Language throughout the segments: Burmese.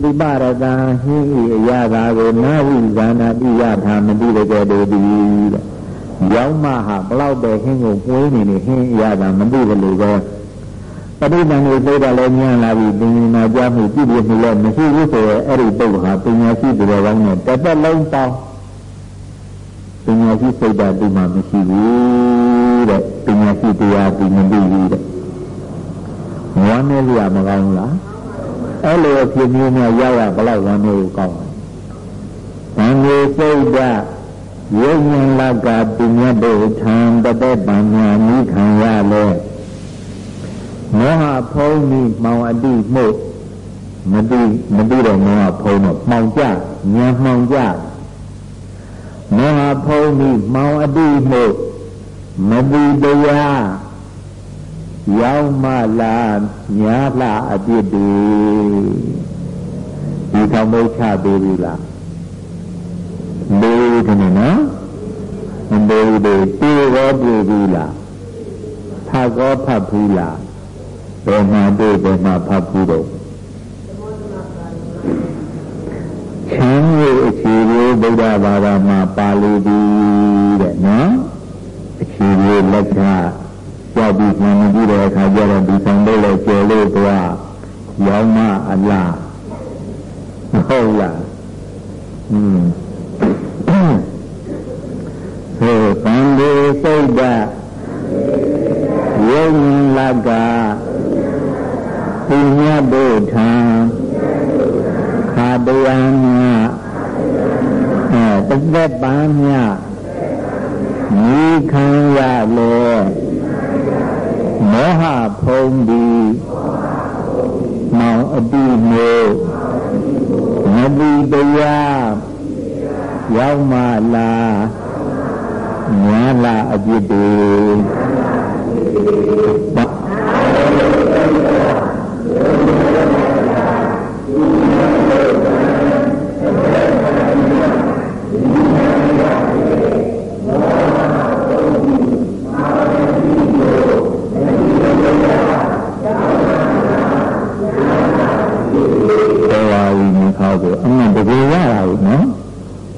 ဒီပရတံဟိဤအရာသာကိုနာဝိဇာနာတိယထာမတိရကြတို့သည်တဲ့ယောင်းမဟာဘလောက်ပဲဟင်းကိုပွေးနေနေဟင်းအရာသာမသိဘူးလို့ပဲပဋိသင်္ခေသိတာလည်းညံ့လာပြီပင်နာကြမှုပြုပြမှုလည်းမရှိဘူးဆိုရဲအဲ့ဒီပုဂ္ဂိုလ်ဟာပညာရှိသူတော်ကောင်းနဲ့တစ်သက်လုံးပေါင်းပညာရှိစိတ်ဓာတ်ဒီမှာမရှိဘူးတဲ့ပညာရှိတရားဒီမသိဘူးတဲ့ဝမ်းနေရမကောင်းလား အဲ့လိုအဖြစ်မျိုးများရရဘလောက်ဝမ်းနေကိုကောင်းတယ်။ဉာဏ်ကိုစိတ်ဓာတ်ယုံဉာဏ်လကပညာဘုထံတသက်ပညာမိခံရလဲမောဟဖုံးပြီးမောင်အတိမှုမတိမတိတော့မောဟဖုံးတော့မှောင်ကြဉာဏ်မှောင်ကြမောဟဖုံးပြီးမောင်အတိမှုမတိတရား ရောက်မလားညာလားအပြစ်တွေဒီကောင်မချပေးပြီလားမေးတယ်နော်မမေးဘူးပြေရောပြေပြီလားဖတ်ကောဖတ်ဘူးလားဘယ်မှာတွေ့ဘယ်မှာဖတ်ဘူးတော့ချမ်းရဲ့အခြေကိုဗုဒ္ဓဘာသာမှာပါဠိပြီးတဲ့နော်အခြေကိုလက်ချ ကြောက်ပြီးမှန်ပြီးတဲ့အခါကျတော့ဒီဆောင်လေးလည်းကျေလို့သွားရောင်းမအလားဟုတ်လားอืมဟောဗန္ဒီစိတ်ဓာယုံလကပုညဘုထံခါတရားမြအဲတသက်ပန်းမြမိခံရလေ မောဟဖုံးပြီးမောင်အတိမျိုးမတိတရားရောက်မှလားညာလားအပြစ်တဲ့ အမှန်တကယ်ရတာဘူးနော်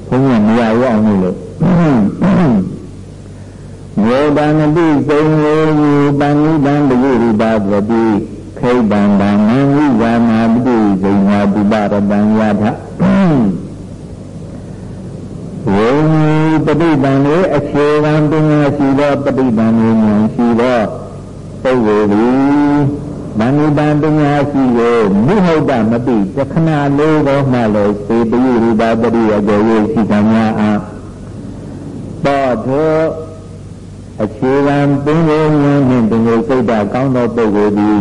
ဘုန်းကြီးမရရအောင်လို့မေတ္တာနတိသုံးလေးပဏိတံတိရိပါပတိခိတံဗံမံဝိဇာနာတိဇိညာပုပရတံယထဝိပฏิပံလေးအခြေခံပညာရှိသောပฏิပံလေးဉာဏ်ရှိသောပုဂ္ဂိုလ်သည် မဏိတံပညာရှိကိုမုဟုတ်တမတိတခဏလေးတော့မှလည်းစေတယရူပပရိယကိုရရှိကများအားတော့သောအခြေခံပင်ကိုဉာဏ်ဖြင့်ဒီလိုစိတ်ဓာတ်ကောင်းသောပုဂ္ဂိုလ်သည်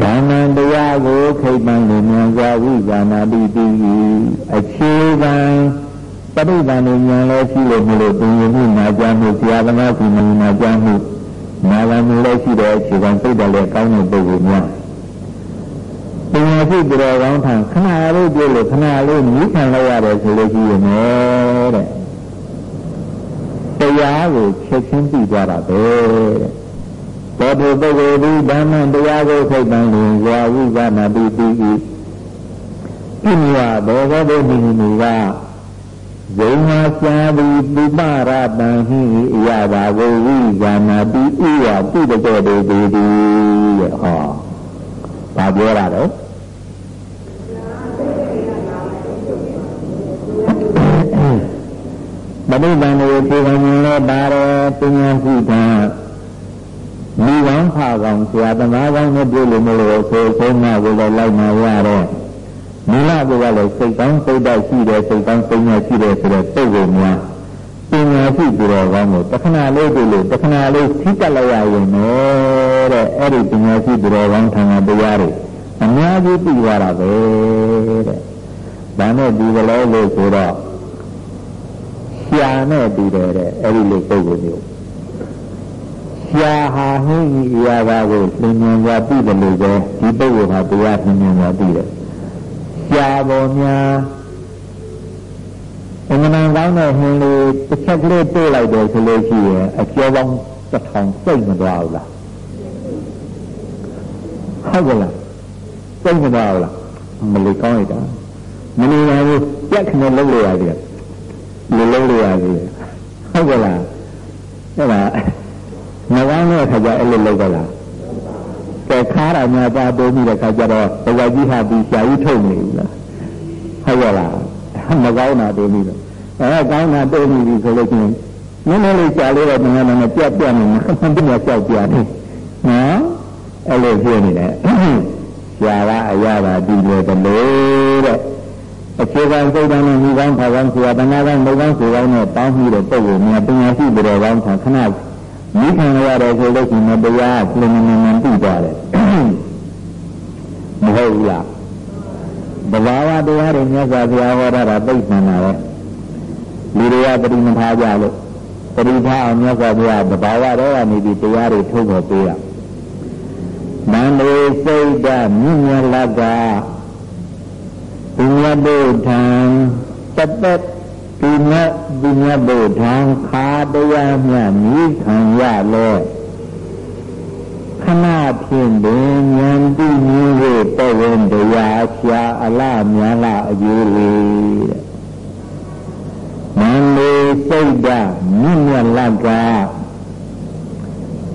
ဒါနံတရားကိုခိတ်ပန်းလင်မြန်စွာဝိဇာနာတိတိအခြေခံပရိသန္ဓေဉာဏ်လည်းရှိလို့မလို့ပင်ရမှုနာကြမှုဆရာသမားကနာကြမှု နာဂမှုလည်းရှိတဲ့အခြေခံစိတ်ဓာတ်လည်းကောင်းတဲ့ပုဂ္ဂိုလ်များပညာရှိကြတော်ကောင်းထံခဏလေးကြည့်လို့ခဏလေးမြည်ခံလိုက်ရတယ်ဆိုလို့ရှိရင်တဲ့တရားကိုချက်ချင်းသိကြတာပဲတဲ့ဘောဓိပုဂ္ဂိုလ်ဒီဓမ္မတရားကိုထိတ်တန်လင်ဇာဝိဇာနာတိတိဤပြညာဘောဂဘုဒ္ဓိနီက ဇိမာစာတိပုပရတံဟိအယဘာကိုဝိဇာနာတိဥဝပုတ္တေတေတိတဲ့ဟောဘာပြောတာလဲမနိဗ္ဗာန်ကိုဖြေခံရင်လည်းပါတယ်ပညာရှိတာမိကောင်းခါကောင်းဆရာသမားကောင်းနဲ့ပြုလို့မလို့ဆိုဆုံးမကိုလည်းလိုက်มาရတော့ မူလကလည်းစိတ်ကောင်းစိတ်ဓာတ်ရှိတယ်စိတ်ကောင်းစိတ်ညာရှိတယ်ဆိုတဲ့စိတ်ကိုများပညာရှိပြီးတော့ကောင်းလို့တခဏလေးတွေ့လို့တခဏလေးထိတက်လိုက်ရရင်တော့တဲ့အဲ့ဒီပညာရှိပြီးတော့ကောင်းထံတရားတွေအများကြီးပြီးသွားတာပဲတဲ့ဒါနဲ့ဒီကလေးလို့ဆိုတော့ရှာနဲ့ပြီးတယ်တဲ့အဲ့ဒီလိုပုံကိုမျိုးရှာဟာဟင်းဤအရာကိုသင်္ញံစွာပြီးတယ်လို့ပဲဒီပုဂ္ဂိုလ်ဟာတရားသင်္ញံစွာပြီးတယ် ကြာပေါ်များအမှန်တန်ကောင်းတဲ့ဟင်းလေးတစ်ချက်ကလေးပို့လိုက်တယ်ဆိုလို့ရှိရင်အကျော်ပေါင်းတစ်ထောင်စိတ်မသွားဘူးလားဟုတ်ကလားစိတ်မပါဘူးလားမလေးကောင်းလိုက်တာမနေပါဘူးကြက်ခနဲ့လုံးလို့ရသေးတယ်လေလုံးလို့ရသေးတယ်ဟုတ်ကလားအဲ့ဒါမကောင်းတဲ့ခါကျအဲ့လိုလုပ်ကြလား ကဲခါရညာပါတိုးပြီးတဲ့ခါကျတော့ဘဝကြီးဟာပြီးရှားကြီးထုတ်နေပြီလားဟုတ်ကလားမကောင်းတာတိုးပြီးတော့အဲကောင်းတာတိုးပြီးပြီဆိုလို့ချင်းနည်းနည်းလေးရှားလို့တော့ငါလည်းပြတ်ပြတ်နေမှာမပြတ်ကြောက်ပြတယ်နော်အဲ့လိုဖြစ်နေတယ်ရှားကအရသာဒီလိုတလို့တဲ့အခြေခံစိတ်ဓာတ်နဲ့မိကောင်းခါကောင်းဆရာတနာကောင်းမိကောင်းဆရာကောင်းနဲ့တောင်းပြီးတဲ့ပုံကိုမြတ်ပညာရှိတဲ့ကောင်းခါခဏ မိခံရတယ်ဆိုလို့ရှိရင်တရားပြင်းနေနေပြီးသွားတယ်မဟုတ်ဘူးလားဘဝဝတရားတွေမြတ်စွာဘုရားဟောတာသိမှန်တာပဲလူတွေကပရိမထားကြလို့ပရိထားအောင်မြတ်စွာဘုရားဘဝတော်ကနေပြီးတရားတွေထုတ်ဖို့ပေးတာမန္တေစိတ်ဓာမြင့်မြတ်လကဘုရားဘုထံတသက် ဒီမြတ်ဒီမြတ်ဘုထံခါတရားမြတ်မိခံရလဲခဏဖြင့်ပင်ဉာဏ်တိမျိုးရဲ့တဝင်တရားရှာအလားမြန်လားအကျိုးလေးတဲ့မန္တေစိတ်ဓာမြင့်မြတ်လက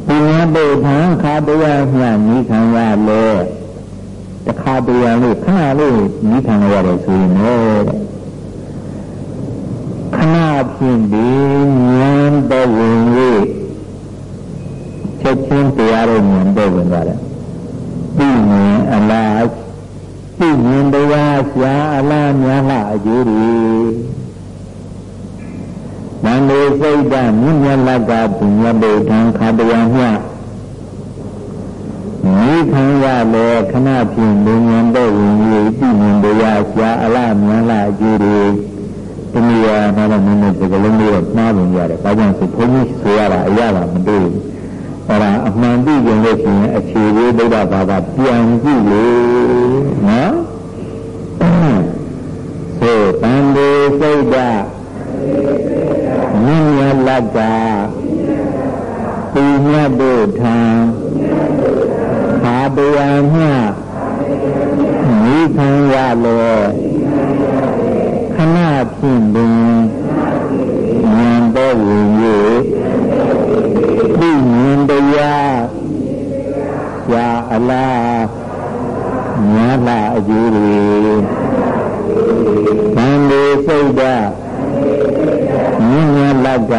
ဒီမြတ်ဘုထံခါတရားမြတ်မိခံရလဲတခါတရံလို့ခဏလေးမိခံရတယ်ဆိုရင်လည်းခဏ ဖြင့်ဒီဉာဏ်တော်ဝင်၍ချက်ချင်းတရားတော်ဉာဏ်တော်ဝင်သွားတယ်ပြီးဉာဏ်အလားပြီးဉာဏ်တရားရှားအလားများလားအကျိုးတွေမန္တေစိတ်တမြင့်မြတ်လကပညာဘုဒ္ဓံခါတရားမြတ်မိခံရလေခဏဖြင့်လူဉဏ်တော့ဝင်၍ပြည်မြင်တရားရှားအလားမြန်လားအကျိုးတွေ တနည်းအားဖြင့်လည်းနည်းနည်းဒီကလုံးလေးတော့မှားပုံရတယ်။ဘာကြောင့်ဆိုဘုန်းကြီးဆိုရတာအရာမတွေ့ဘူး။အဲ့ဒါအမှန်သိကြလို့ရှိရင်အခြေသေးဗုဒ္ဓဘာသာပြန်ကြည့်လေနော်။ဆိုတန်ဒီစိတ်ဓာမြင့်မြတ်လက်ကပညာဘုထံတရားမျှမိခံရလေခဏ ဖြင့်ပင်ဉာဏ်တော်ဝင်၍ဒီဉာဏ်တရားရာအလားညာလာအကျိုးတွေဘန္ဒီစိတ်ဓာမြင့်မြတ်လက်က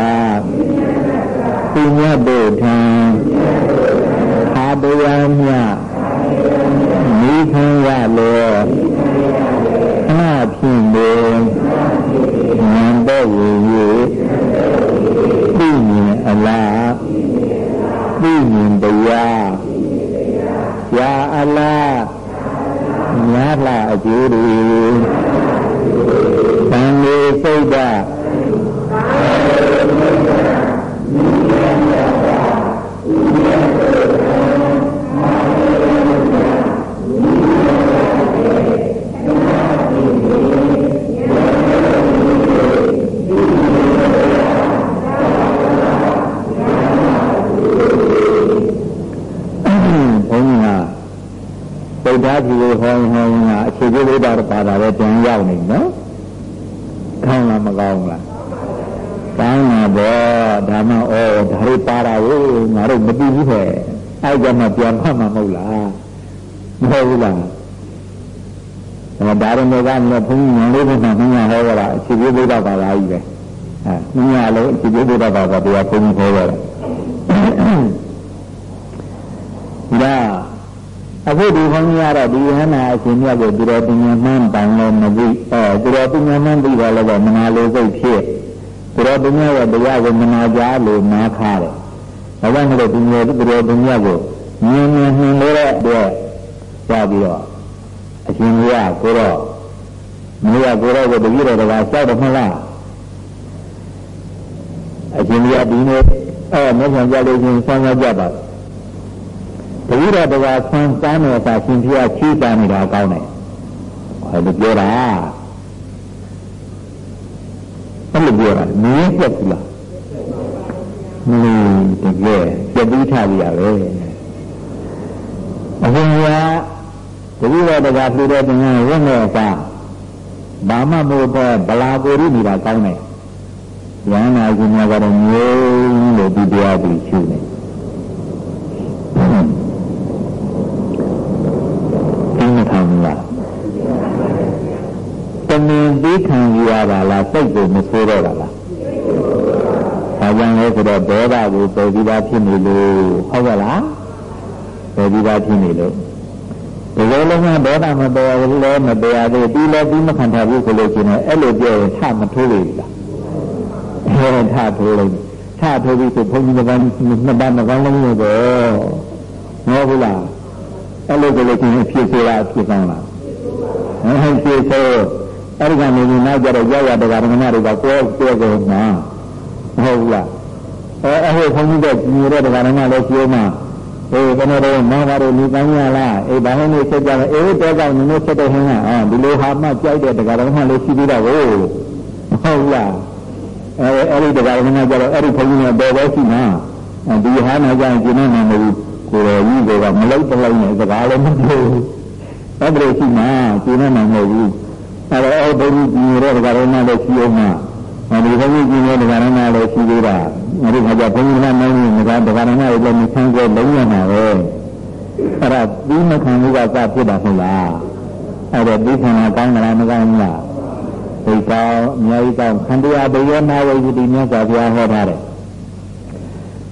ပညာဘုထံအာတရားမြတ်မိခံရလေခဏဖြင့်လေဉာဏ်တော်ရည်၍သိမြင်အလားသိမြင်တရားရာအလားညာလာအကျိုးတွေသံဃေစိတ်ဓာသားကြီးကိုဟောဟောကအခြေပြုလို့တာပါတာပဲပြန်ရောက်နေနော်ကောင်းလားမကောင်းလားကောင်းတာ ပေါ့ဒါမှဩဒါတွေပါတာကိုငါတို့မသိဘူးဟဲ့အဲ့ကြမှာပြန်ဖတ်မှာမဟုတ်လားမဟုတ်ဘူးလားအဲဒါရမေကလည်းဘုန်းကြီးညာလေးကမှမညာဟောကြတာအခြေပြုလို့တာပါလားကြီးပဲအဲမညာလို့အခြေပြုလို့တာပါပါတရားဘုန်းကြီးဟောကြတာဒါအခုဒီခေါင်းကြီးကတော့ဒီဟနာအရှင်မြတ်ကိုသူတော်ပညာမှန်းတိုင်လို့မသိအဲသူတော်ပညာမှန်းသိတော့လည်းမနာလိုစိတ်ဖြစ် သူတော်ပညာရဲ့တရားကိုမနာကြလို့နားခါတယ်။ဒါကြောင့်မလို့ဒီမျိုးသူတော်ပညာကိုမြင်မြင်နှင်လို့တဲ့အတွက်ကြားပြီးတော့အရှင်မြတ်ကိုတော့မရကိုတော့တပည့်တော်ကစောက်တယ်မဟုတ်လားအရှင်မြတ်ဒီနေ့အဲမဟုတ်ကြလို့ချင်းဆန်းကြပါတတိယတဝါဆန်းစားနေတာရှင်ပြချီးစားနေတာကောင်းတယ်ဟောလို့ပြောတာ အဲ့လိုပြောတာနည်းပြက်ဘူးလားနည်းတကယ်ပြပြီးထားပြရပဲအရှင်ကတတိယတကလှူတဲ့တင်ကဝတ်မဲ့အစားဘာမှမဟုတ်ပဲဗလာကိုရိနေတာကောင်းတယ်။ယန္နာရှင်များကတော့ငြိမ်းလို့ဒီတရားကိုရှုနေ။ဒီမခံဘူးလား။တမင်ပြီးခံရတာလားစိတ်ကိုမဆိုးတော့တာလား။ဒါကြောင့်လဲဆိုတော့ဒေါသကိုပယ်ပြီး သားဖြစ်နေလို့ဟုတ်ကလား။ပယ်ပြီးသားဖြစ်နေလို့ဒီလိုလုံးဝဒေါသမပေါ်ဘူးလဲမပေါ်သေးပြီးလဲပြီးမခံထားဘူးဆိုလို့ရှိရင်အဲ့လိုပြောရင်ထမထိုးလေလားအဲထထိုးလိုက်ထထိုးပြီးဆိုဘုန်းကြီးကနှစ်ပါးနှစ်ပါးလုံးလို့တော့မဟုတ်ဘူးလားအဲ့လိုဆိုလို့ရှိရင်ဖြစ်ဆိုတာဖြစ်ကောင်းလားအဲဖြစ်ဆိုအဲ့ဒီကနေဒီနောက်ကြတော့ရောက်ရတဲ့ဓမ္မတွေကကိုယ်ကိုယ်ကိုမှမဟုတ်ဘူးလား အဲအဲ့ဟိုဘုန်းကြီးကညီရတဲ့ဓမ္မလည်းပြောမှအေးဘယ်နဲ့တော့မောင်ပါတို့လူကောင်းရလားအေးဘာလို့နေချက်ကြလဲအေးတဲကောင်နည်းနည်းချက်တဲ့ဟင်းကအော်ဒီလိုဟာမှကြိုက်တဲ့တရားတော်မှလည်းရှိသေးတာကိုဟုတ်လားအဲအဲ့ဒီတရားတော်မှကြတော့အဲ့ဒီဘုန်းကြီးကတော်တော်ရှိမှာဒီဟာနာကြရင်ကျင်းနေမှာမဟုတ်ကိုယ်တော်ကြီးကမလိုက်တလိုက်နဲ့စကားလည်းမပြောဘူးအဲ့ဒါရှိမှာကျင်းနေမှာမဟုတ်ဘူးအဲ့တော့အဲ့ဘုန်းကြီးကြီးရဲ့တရားတော်မှလည်းရှိအောင်မှာ ဒီဘုန်းကြီးကြီးရဲ့တရားတော်မှလည်းရှိသေးတာအဲဒီခါကျဘုန်းကြီးကနိုင်နေငါတရားနာတွေလည်းမဆန်းကျဲလုံးရမှာပဲအဲ့ဒါပြီးမခံမှုကစဖြစ်တာဟုတ်လားအဲ့ဒါပြီးခံတာကောင်းမလားမကောင်းဘူးလားဒီကောင်းအများကြီးကောင်းခန္ဓာဘယနာဝိသတိမြတ်စွာဘုရားဟောထားတယ်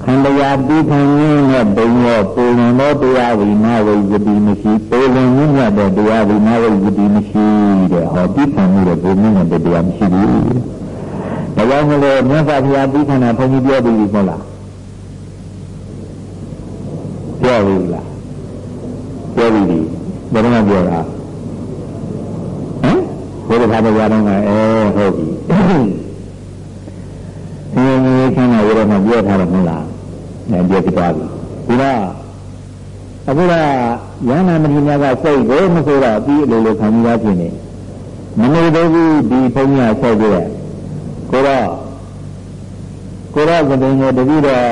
ခန္ဓာပြီးခံရင်းနဲ့ဘုံရောပူလင်သောတရားဝိနာဝိသတိမရှိပူလင်မြတ်တဲ့တရားဝိနာဝိသတိမရှိတဲ့ဟောပြီးခံမှုတဲ့ဘုံမြတ်တဲ့တရားမရှိဘူး ဒါကြောင့်မလို့မြတ်စွာဘုရားပြီးခန္ဓာဘုန်းကြီးပြောပြီးပြီမဟုတ်လားပြောပြီလားပြောပြီးပြီဘယ်တော့မှပြောတာဟမ်ဘုရားဘာတရားတော့အဲဟုတ်ပြီဒီနေ့ခန္ဓာရတော့ပြောထားတယ်မဟုတ်လားအဲပြောပြသွားပြီဒီတော့အခုကယန္နာမတိများကစိတ်ကိုမဆိုတော့ပြီးအလိုလိုခံရဖြစ်နေမနေသေးဘူးဒီဘုန်းကြီးဆက်ပြည့်ကိုတော့ ကိုတော့ကတိန်ကိုတတိတော့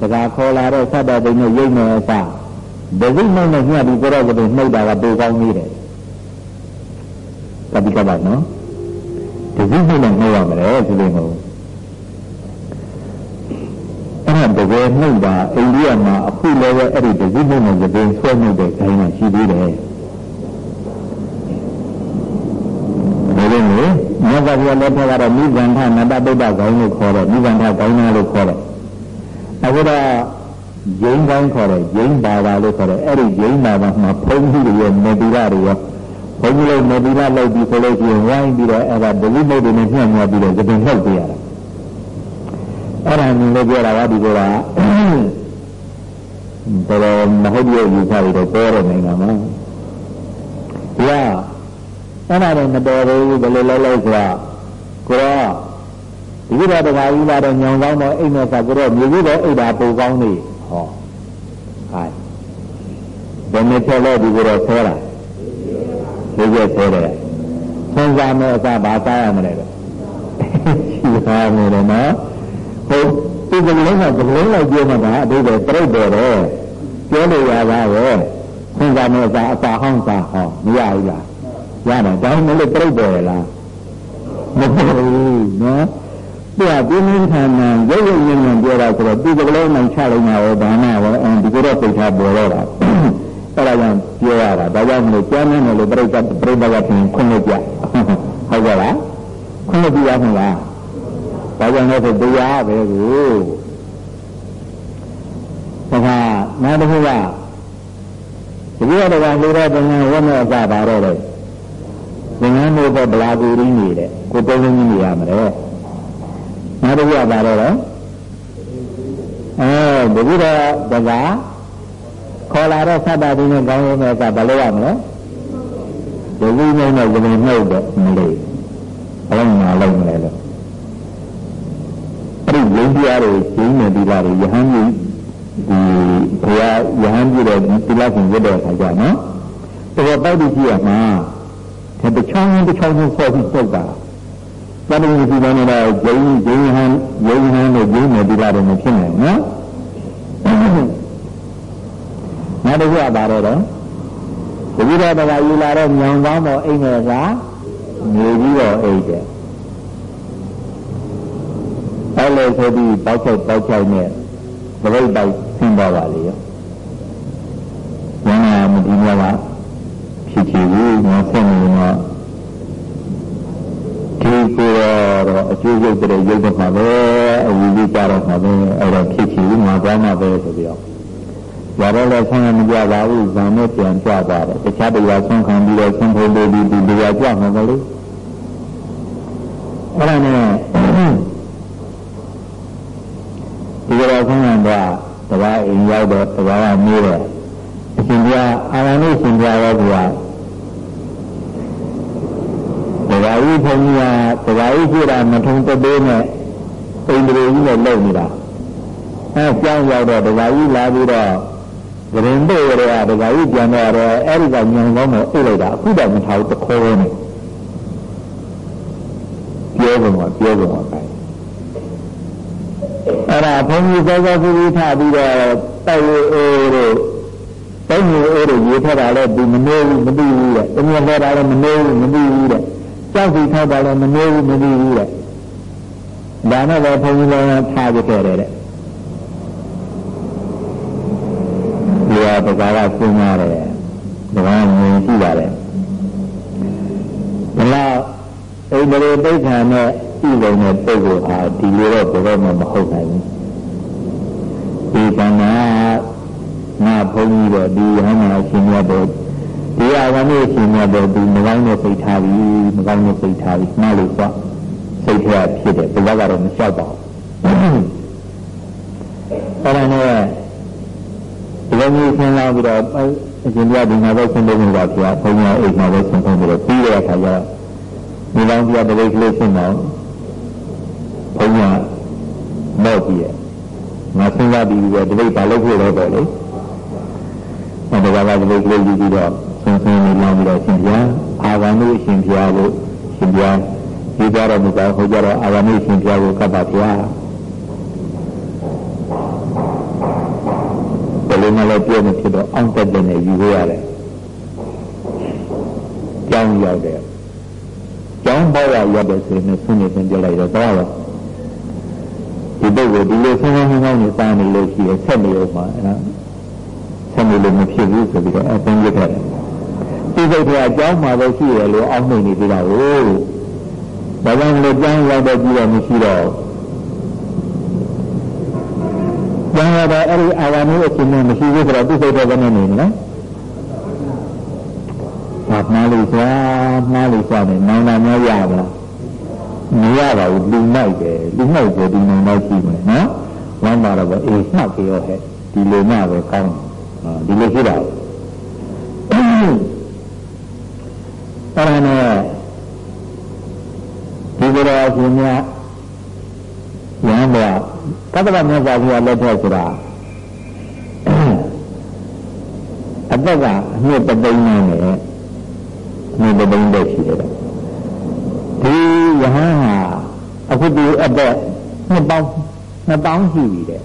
စကားခေါ်လာတော့သတ္တတိန်နဲ့ရိတ်နေအစားဒဇိမုံနဲ့ညှပ်ပြီးကိုတော့ကတိန်နှုတ်တာကပေကောင်းသေးတယ်တပိကပါနော်ဒဇိမုံနဲ့နှုတ်ရမယ်ဒီလိုမဟုတ်အဲ့ဒါတကယ်နှုတ်တာအိန္ဒိယမှာအခုလည်းပဲအဲ့ဒီဒဇိမုံနဲ့ကတိန်ဆွဲနှုတ်တဲ့ခိုင်းမှရှိသေးတယ်မြ တ်စွာဘုရားလက်ထက်ကတော့မိဂန္ဓနတပုဒ္ဒဂိုင်းလို့ခေါ်တယ်မိဂန္ဓဂိုင်းနာလို့ခေါ်တယ်အခုတော့ဂျိန်းဂိုင်းခေါ်တယ်ဂျိန်းဘာသာလို့ခေါ်တယ်အဲ့ဒီဂျိန်းဘာသာမှာဘုန်းကြီးတွေရဲ့မေတ္တာတွေရောဘုန်းကြီးတို့မေတ္တာလောက်ပြီးဆိုလို့ရှိရင်ဝိုင်းပြီးတော့အဲ့ဒါဒလိမုတ်တွေနဲ့ညှက်ညှက်ပြီးတော့သတင်နှုတ်ပြရတာအဲ့ဒါမျိုးလည်းပြောတာကဒီကောတော်တော်မဟုတ်ရဲ့ယူဆပြီးတော့ပြောတဲ့နိုင်ငံမှာဒီကအဲ့ဒါတော့မတော်ဘူးဘယ်လိုလဲလဲဆိုတော့ ကိုတော့ဒီလိုတော့တခါကြီးလာတော့ညောင်ကောင်းတော့အိမ်နဲ့ကကိုတော့မြေကြီးတော့အိတ်တာပူကောင်းနေဟောဟိုင်ဘယ်နဲ့ချက်လဲဒီကိုတော့ဆဲတာဒီကျဆဲတယ်ဆုံးစားမဲ့အစားဘာစားရမလဲတော့ရှိပါမယ်နော်ဟုတ်ဒီကလေးကကလေးလိုက်ပြောမှတာအတိတ်ပဲပြိတ်တယ်တော့ပြောလို့ရပါရဲ့ဆုံးစားမဲ့အစားအစာဟောင်းစားဟောမရဘူးလားရတယ်ဒါမှမဟုတ်ပြိတ်တယ်လားမဟုတ်ဘူးနော်သူက ပြင်းပြင်းထန်ထန်ရုပ်ရုပ်ရင်းရင်းပြောတာဆိုတော့ဒီကလေးမှချလိုက်မှာရောဒါမှရောအဲဒီကတော့ပိတ်ထားပေါ်တော့တာအဲ့ဒါကြောင့်ပြောရတာဒါကြောင့်မလို့ကြားနေတယ်လို့ပြိတ္တပြိတ္တကပြင်ခွင့်လို့ကြဟုတ်ကဲ့လားခွင့်လို့ပြရမလားဒါကြောင့်လည်းဆိုတရားပဲကိုဒါကနောက်တစ်ခုကဒီလိုတော့လူတော်တင်ဝတ်မဲ့အစပါတော့တယ်သင်္ကန်းလို့တော့ဗလာကူရင်းနေတဲ့ကိုတုံးလုံးကြီးနေရမှာတဲ့ နောက်တစ်ခုကပါတော့အဲဒီလိုတော့တကားခေါ်လာတော့သတ္တတိနဲ့ကောင်းရုံနဲ့ကဘယ်လိုရမလဲဒီလိုမျိုးနဲ့ဝင်နှုတ်တော့မလို့ဘယ်လိုမှလုံးမလဲလို့အဲ့ဒီယုံတရားတွေရှင်းနေပြီလားယဟန်ကြီးဒီဘုရားယဟန်ကြီးတဲ့တိလရှင်ရတဲ့အခါကျနော်တော်တော်တောက်ကြည့်ရမှာအဲတချောင်းတချောင်းကိုဆော့ပြီးပုတ်တာ သတ္တဝိစီပိုင်းတော့ဂျိန်းဂျိန်းဟန်ဂျိန်းဟန်လို့ဂျိန်းနေပြီးလာတယ်မဖြစ်နိုင်နော်နောက်တစ်ခုကပါတော့တိတော်တကယူလာတော့ညောင်ကောင်းပေါ်အိမ်ငယ်ကနေပြီးတော့အိတ်တယ်အဲ့လိုဆိုပြီးပေါက်ချုပ်ပေါက်ချုပ်နဲ့ပြိဋ္ဌိုက်ဆင်းသွားပါလေရော။ဉာဏ်မဒီမြတ်ကဖြစ်ချည်ဘူးငါဆက်နေတော့ဒီကိုတော့အကျိုးရုပ် တဲ့ရုပ်တော့မှာပဲအဝိဇ္ဇာတော့မှာပဲအဲ့တော့ဖြစ်ချည်ဘူးငါသွားမှာပဲဆိုပြီးတော့ရတော့လည်းဆန်းမကြပါဘူးဇာနဲ့ပြန်ကြသွားတယ်တခြားတရားဆုံးခံပြီးတော့ဆုံးဖို့လို့ဒီတရားကြမှာပဲလေအဲ့ဒါနဲ့ဒီကတော့ဆုံးခံတော့တဘာအိမ်ရောက်တော့တဘာကမေးတယ်အရှင်ဘုရားအာရဏိရှင်ဘုရားရောဘုရားတ ဘာကြီးဘုရားတဘာကြီးပြတာမထုံတသေးနဲ့အိန္ဒြေကြီးနဲ့လုံနေတာအဲကြောင်းရောက်တော့တဘာကြီးလာပြီးတော့ဂရင်တို့ရတဲ့တဘာကြီးပြန်တော့အဲ့ဒီကညံကောင်းတော့အိတ်လိုက်တာအခုတော့မထားဘူးတခေါ်နေပြောကုန်ပါပြောကုန်ပါအဲ့ဒါဘုန်းကြီးစောစောကူကူထပြီးတော့တိုက်ရိုးအိုးတို့တိုက်ရိုးအိုးတို့ရေထက်တာလည်းဒီမနေဘူးမသိဘူးတဲ့။တမန်တော်တာလည်းမနေဘူးမသိဘူးတဲ့။ ကြောက်စီထောက်တာလည်းမနေဘူးမသိဘူးတဲ့။ဒါနဲ့ပဲဘုန်းကြီးလည်းထားကြခဲ့တယ်တဲ့။ဒီဟာပကားကစဉ်းစားတယ်။ဒါကမြင်ရှိပါတယ်။ဒါလောက်အိန္ဒြေပိဋ္ဌာနဲ့ပြုလုပ်တဲ့ပုဂ္ဂိုလ်ဟာဒီလိုတော့ဘယ်တော့မှမဟုတ်နိုင်ဘူးဒီကံနာနာဘုန်းကြီးတော့ဒီဟောမှာရှင်မြတ်တော့ ဒီအဝမေရှင်မြတ်တော့ဒီမကောင်းတဲ့စိတ်ထားပြီးမကောင်းတဲ့စိတ်ထားပြီးမှားလို့ကွာစိတ်ထဲဖြစ်တယ်ဘယ်ကတော့မလျှောက်ပါဘူးအဲ့ဒါနဲ့ဒီလိုမျိုးဆင်းလာပြီးတော့အရှင်ပြဒီမှာပဲဆင်းလို့မရပါဘူးဘုရားအိမ်မှာပဲဆင်းပြီးတော့ပြီးတဲ့အခါကျတော့ဒီလောင်းပြတဲ့ကလေးဆင်းတော့ဘုန်းကြီးမော့ကြည့်ရဲ့ငါစဉ်းစားပြီးပြီးတော့ဒီလိုပါလို့ဖြစ်တော့ပေါ့လေအဲဒါကလည်းဒီလိုလေးပြီးတော့ ဆုံးဆုံးလေးလောင်းပြီးတော့ရှင်ပြားအာဂန္ဓုရှင်ပြားလို့ရှင်ပြားဒီကြတော့မကောင်းဟိုကြတော့အာဂန္ဓုရှင်ပြားကိုကပ်ပါဗျာဘယ်လိုမှလည်းပြည့်မဖြစ်တော့အောင့်တက်တဲ့နဲ့ယူရရတယ်ကြောင်းရောက်တယ်ကျောင်းပေါရရောက်တဲ့ဆိုရင်ဆွနေပြန်ပြလိုက်တော့တော့ဒီပုဂ္ဂိုလ်ဒီလိုဆင်းရဲမှုကောင်းနေစားနေလို့ရှိရဆက်နေရောမှာအဲ့ဒါဆက်နေလို့မဖြစ်ဘူးဆိုပြီးတော့အပင်းရခဲ့တယ် ဒီစိတ်ကအကြောင်းမှာပဲရှိရလို့အောင်းနေနေသေးတာကိုဒါကြောင့်လေကျောင်းရောက်တဲ့ကြည့်တော့မရှိတော့ကျောင်းရတဲ့အဲ့ဒီအာဝါမျိုးအချိန်နဲ့မရှိဘူးဆိုတော့ဒီစိတ်ကဘယ်နဲ့နေလဲဟာမှားလို့စွာမှားလို့စွာနဲ့နောင်နာများရပါလားမရပါဘူးလူနိုင်တယ်လူနိုင်ဆိုဒီနိုင်တော့ရှိမယ်နော်ဝမ်းသာတော့အေးမှတ်ပြောဟဲ့ဒီလိုမှပဲကောင်းဒီလိုရှိတာ အဲ့ဒါနဲ့ဒီလိုတော့အရှင်များရဟန်းဘုရားကတ္တဗမြတ်စွာဘုရားလက်ထက်ဆိုတာအသက်ကအနှစ်တသိန်းနဲ့နှစ်တသိန်းပဲရှိတယ်ဒီယဟန်ဟာအခုဒီအသက်နှစ်ပေါင်းနှစ်ပေါင်းရှိပြီတဲ့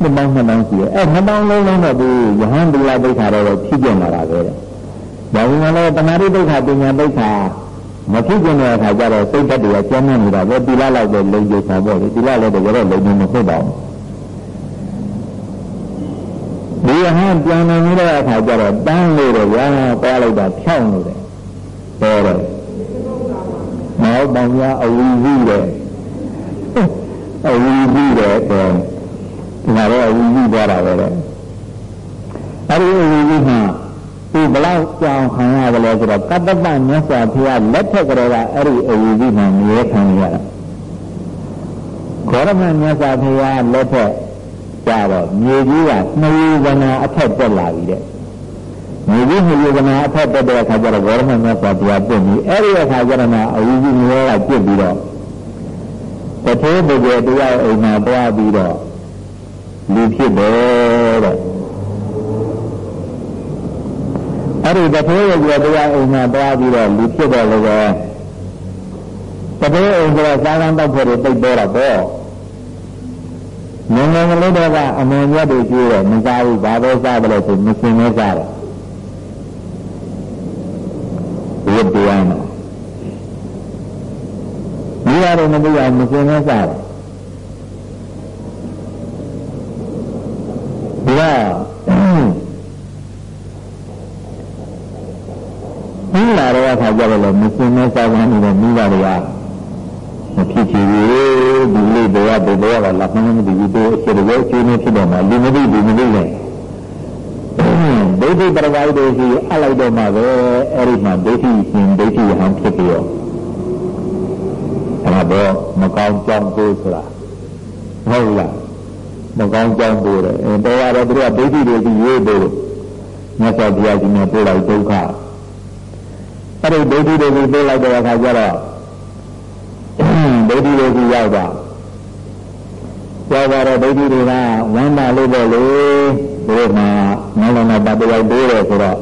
နှစ်ပေါင်းနှစ်ပေါင်းရှိတယ်အဲနှစ်ပေါင်းလုံးလုံးတော့ဒီယဟန်ဒီလာဒိဋ္ဌာတော့ဖြစ်ပြလာတာပဲတဲ့ ဒါဝင်ကလည်းတဏှာဒိဋ္ဌာပညာဒိဋ္ဌာမဖြစ်ကျင်တဲ့အခါကျတော့စိတ်ဓာတ်တွေကကျမ်းနေနေတာပဲတိလလောက်ပဲလုံခြုံတာပေါ့လေတိလလည်းတော့တော့လုံခြုံမဖြစ်ပါဘူးဒီဟန်ပြန်နေနေတဲ့အခါကျတော့တန်းလို့တော့ရာသွားလိုက်တာဖြောင်းလို့တယ်ပေါ်တယ်နောက်ပေါင်းများအဝီဝီတယ်အဝီဝီတယ်တော့ဒီမှာတော့အဝီဝီသွားတာပဲလေအဲဒီအဝီဝီမှာ ဒီဘလောက်ကြောင်ခံရတယ်လဲဆိုတော့ကတ္တပမြတ်စွာဘုရားလက်ထက်ကလေးကအဲ့ဒီအဝီဝီမှာမြဲခံရတာခောရမမြတ်စွာဘုရားလက်ထက်ကြတော့မြေကြီးကနှဝေဒနာအထက်တက်လာပြီတဲ့မြေကြီးနှဝေဒနာအထက်တက်တဲ့အခါကျတော့ဘောရမမြတ်စွာဘုရားပြင့်ပြီးအဲ့ဒီအခါကျတော့အဝိဇ္ဇမျိုးကပြင့်ပြီးတော့တထေးပုဂ္ဂိုလ်တရားအိမ်မှာတွားပြီးတော့လူဖြစ်တယ်တဲ့ အဲ့ဒီတပည့်ရဲ့ကြွယ်တရားအိမ်မှာတွားပြီးတော့လူဖြစ်တော့လည်းပဲတပည့်အိမ်ကစာလမ်းတောက်ဖွဲ့တွေတိတ်ပေါ်တာပေါ့ငငငလေးတော့ကအမွန်ရက်တွေကျွေးတော့မစားဘူးဘာပဲစားတယ်လို့ဆိုမစင်မဲစားတယ်ဝတ်တရားမှာမိရတော့မသိအောင်မစင်မဲစားတယ်ဒါ မစင်နဲ့စားမှနေတဲ့မိဘတွေကမဖြစ်ချင်ဘူးဒီလေးတွေကဘယ်တော့ကလာမှန်းမသိဘူးတို့အခြေတော်အချင်းချင်းဖြစ်တော့မှလူမသိဘူးမသိနဲ့ဒိဋ္ဌိပရဝိုက်တို့ရှိအလိုက်တော့မှပဲအဲ့ဒီမှာဒိဋ္ဌိရှင်ဒိဋ္ဌိဟန်ဖြစ်ပြီးတော့အဲ့တော့မကောင်းကြောင်းကိုဆိုတာဟုတ်လားမကောင်းကြောင်းကိုတယ်အဲတော်ရတော့သူကဒိဋ္ဌိတွေကြီးရေးတယ်မြတ်စွာဘုရားကြီးနဲ့ပို့လိုက်ဒုက္ခ အဲ့ဒီဒိဋ္ဌိတွေကြီးပို့လိုက်တဲ့အခါကျတော့ဒိဋ္ဌိတွေကြီးရောက်တာပြောပါတော့ဒိဋ္ဌိတွေကဝမ်းသာလို့ပေါ့လေဒီမှာနောင်လာတာတရားတိုးတယ်ဆိုတော့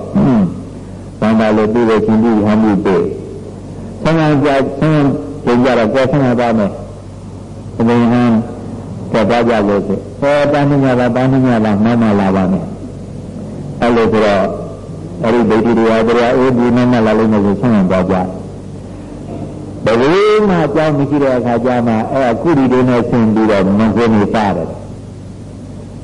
ဝမ်းသာလို့ပြီးတဲ့ချင်းပြီးဟမ်းပြီးပြေဆန်းဆန်းကြဆန်းဆန်းကြတော့ကြောဆန်းဆန်းပါမယ်ဒီဟန်ကြောပါကြလို့ဆိုဟောတန်းညလာတန်းညလာမမလာပါနဲ့အဲ့လိုဆိုတော့ အဲ့ဒီဒိဋ္ဌိတွေကတရားအေးဒီနဲ့လာလို့မဆိုဆန်းဆန်းပါကြဘယ်လိုမှကြောင်းမရှိတဲ့အခါကျမှအဲ့အခုဒီတွေနဲ့ဆင်ပြီးတော့မင်းနေစားတယ်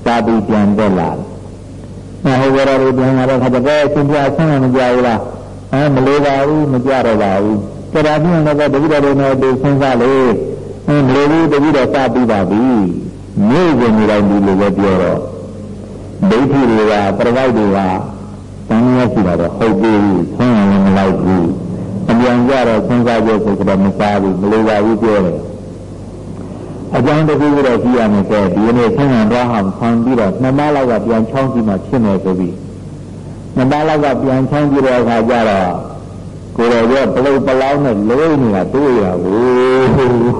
စားပြီးပြန်တက်လာတယ်။အဲဟိုရတွေပြန်လာတဲ့ခါကျတော့ဆင်ပြဆန်းမကြဘူးလား။အဲမလေးပါဘူးမကြတော့ပါဘူး။တရားပြင်းတော့တတိတော်တွေနဲ့ဒီစဉ်းစားလေ။အဲမလေးဘူးတတိတော်စားပြီးပါပြီ။မြို့ကျင်နေတိုင်းဒီလိုပဲပြောတော့ဒိဋ္ဌိတွေကပြပိုက်တွေက တန်မြတ်ရှိတာတော့ဟုတ်ပြီ။ဆင်းရဲလည်းမလိုက်ဘူး။အပြန်ကြတော့စဉ်းစားကြဆိုတော့မစားဘူးမလိုပါဘူးပြောတယ်အကြောင်းတစ်ခုတော့ကြည့်ရမယ်ကဲဒီနေ့ဆင်းရဲတော့ဟောင်းဆံပြီးတော့နှစ်မလောက်ကပြန်ချောင်းကြည့်မှဖြစ်မယ်ဆိုပြီးနှစ်မလောက်ကပြန်ချောင်းကြည့်တဲ့အခါကျတော့ကိုယ်တော်ကပလုတ်ပလောင်းနဲ့လုံးနေတာတွေ့ရဘူး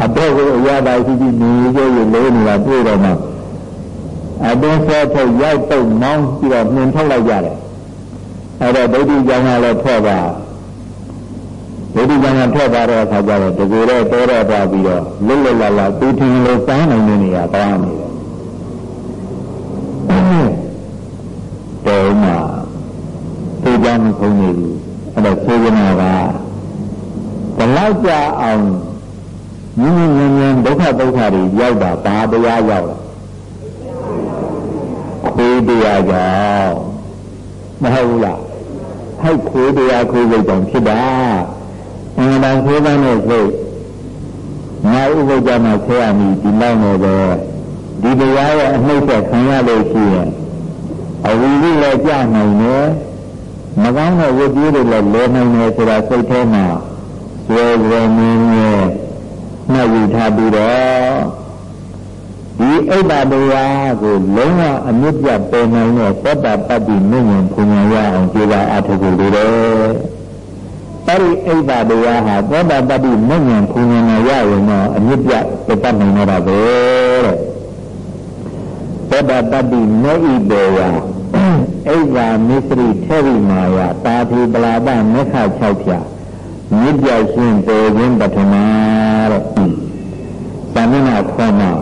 အတော့ကိုအရသာရှိရှိနေကြရလုံးနေတာတွေ့တော့မှ အတွင်းဆွဲထုတ်ရိုက်ပုတ်မောင်းပြီးတော့နှင်ထုတ်လိုက်ကြတယ်အဲ့တော့ဒိဋ္ဌိကြောင့်လည်းထွက်ပါဒိဋ္ဌိကြောင့်ထွက်ပါတဲ့အခါကျတော့တကူတော့တောတော့သွားပြီးတော့လွတ်လွတ်လပ်လပ်သူထင်လို့စမ်းနိုင်နေနေရသွားနေတယ်တော်မှာသူကြောင့်မခုံနေဘူးအဲ့တော့ဆိုကြနာကဘလောက်ကြအောင်မြင်းမြင်းမြင်းဒုက္ခဒုက္ခတွေရောက်တာဘာတရားရောက်လဲ ခွေးတရားကြောင့်မဟုတ်ဘူးလားဟိုက်ခိုးတရားခိုးစိတ်တောင်ဖြစ်တာအင်္ဂလာခိုးတဲ့နဲ့စိတ်ငါဥပ္ပဇ္ဇမှာဆရာမီဒီလောက်နေပဲဒီတရားရဲ့အနှိမ့်ဆက်ခံရလို့ရှိရင်အဝိဇ္ဇလည်းကြနိုင်တယ်မကောင်းတဲ့ဝိပ္ပတွေလည်းလဲနိုင်တယ်ဆိုတာစိတ်ထဲမှာဆွဲဆွဲနင်းနေနှက်ယူထားပြီးတော့ ဒီအိဗ္ဗတရားကိုလုံးဝအမြင့်ပြပယ်နိုင်တဲ့သတ္တပတ္တိမြင့်ဉာဏ်ပူညာရအောင်ကြိုးစားအထောက်ကိုလိုတယ်။အဲဒီအိဗ္ဗတရားဟာသတ္တပတ္တိမြင့်ဉာဏ်ပူညာရရင်တော့အမြင့်ပြပယ်တတ်နိုင်တော့ပဲတဲ့။သတ္တပတ္တိမေဣပေယအိဗ္ဗမစ္စရိထေရိမာယတာတိပလာပမေခ6ဖြာမြင့်ပြရှင်းပေခြင်းပထမတဲ့။သမဏခေါ်မှာ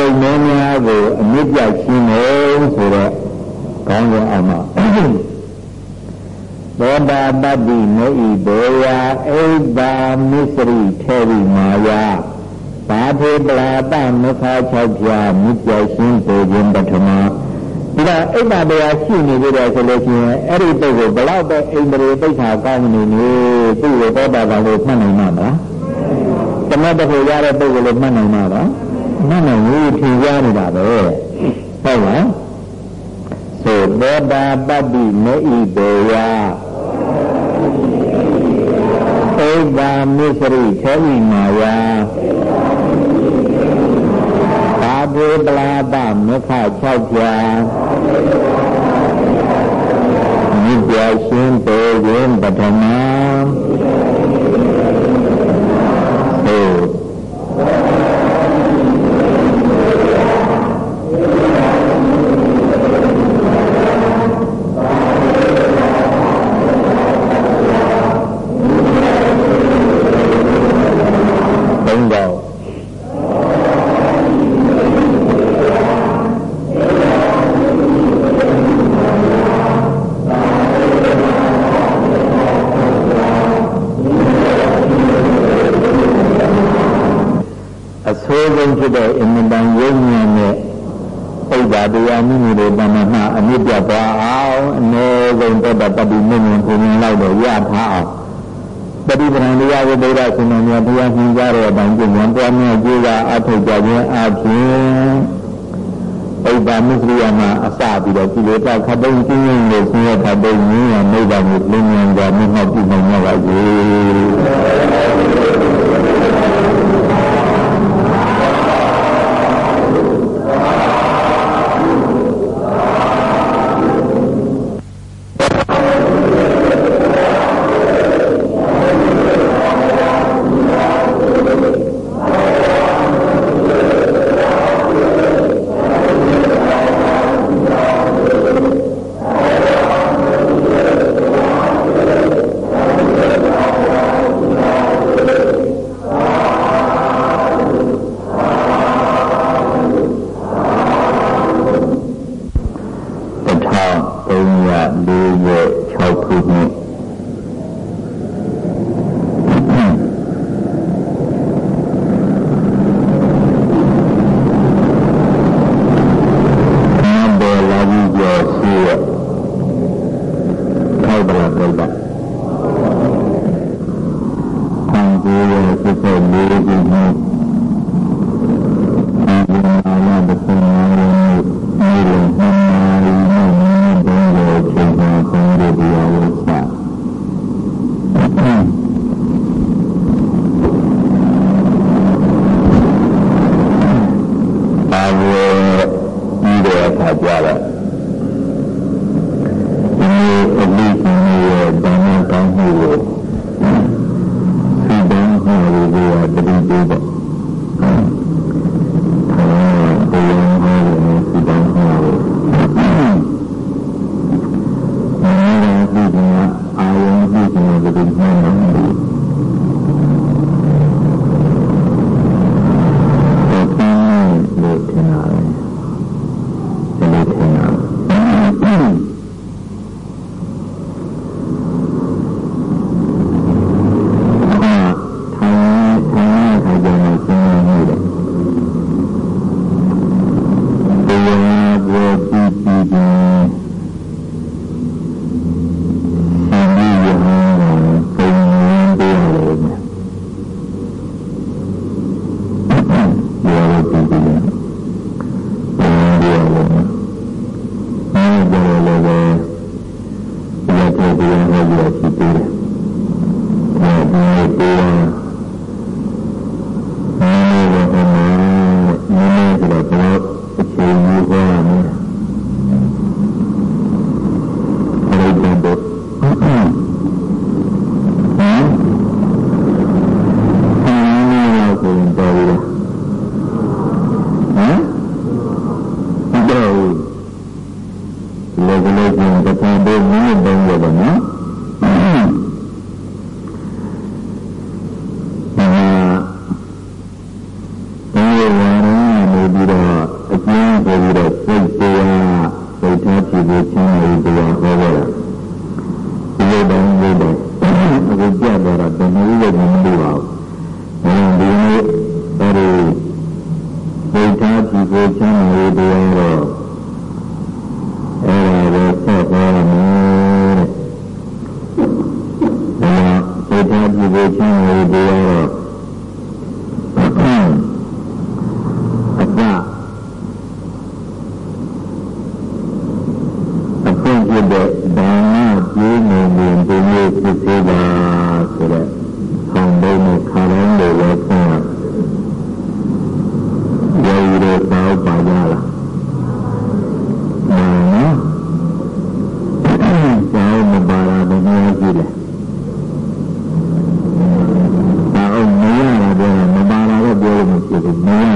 စိတ်နှဲများကိုအမြင့်ပြတ်ရှင်းတယ်ဆိုတော့ခေါင်းစဉ်အောင်မှာသောတာပတ္တိမေဣဘေယအိဗာမစ္စရိထေရိမာယဘာထေပလာတမခါ၆ပြာမြင့်ပြတ်ရှင်းပေခြင်းပထမဒီတော့အိဗ္ဗတရားရှိနေကြတယ်ဆိုလို့ရှိရင်အဲ့ဒီပုဂ္ဂိုလ်ဘလောက်ပဲအိန္ဒြေပိဋ္ဌာကောင်းနေနေသူ့ကိုသောတာပန်ကိုမှတ်နိုင်မှာမလားတမတ်တခုရတဲ့ပုဂ္ဂိုလ်ကိုမှတ်နိုင်မှာလား မှတ်နိုင်ဘူးထင်ရှားနေတာပဲဟုတ်လားဆိုသောတာပတ္တိမေဣဘေယဧဗာမစ္စရိခေဝိမာယဘာဒေပလာပမေခ6ပြာမြစ်ပြရှင်းပေခြင်းပထမ ပြသွားအောင်အ ਨੇ ဆုံးတတ်တပတိမြင့်မြင့်ဘုံလောက်တော့ရထားအောင်ပฏิပဒံတရားကိုဗုဒ္ဓဆင်တော်များတရားမြင်ကြတဲ့အတိုင်းကျင့်ကြံပွားများကြိုးစားအထောက်ကြခြင်းအပြင်ဣဒ္ဓမစ္စရိယမှာအစပြီးတော့ကိလေသာခတ်တုံးကျင်းရင်လို့ဆင်းရဲခတ်တုံးရင်းရနိဗ္ဗာန်ကိုလင်းမြန်စွာမြတ်ပြုနိုင်ကြပါစေ ဝါရဏနေပြီးတော့အကျဉ်းပေါ်ပြီးတော့စိတ်တရားစိတ်ထားကြည့်ဖို့ချမ်းသာရေးတရားဟောကြတာ Amen.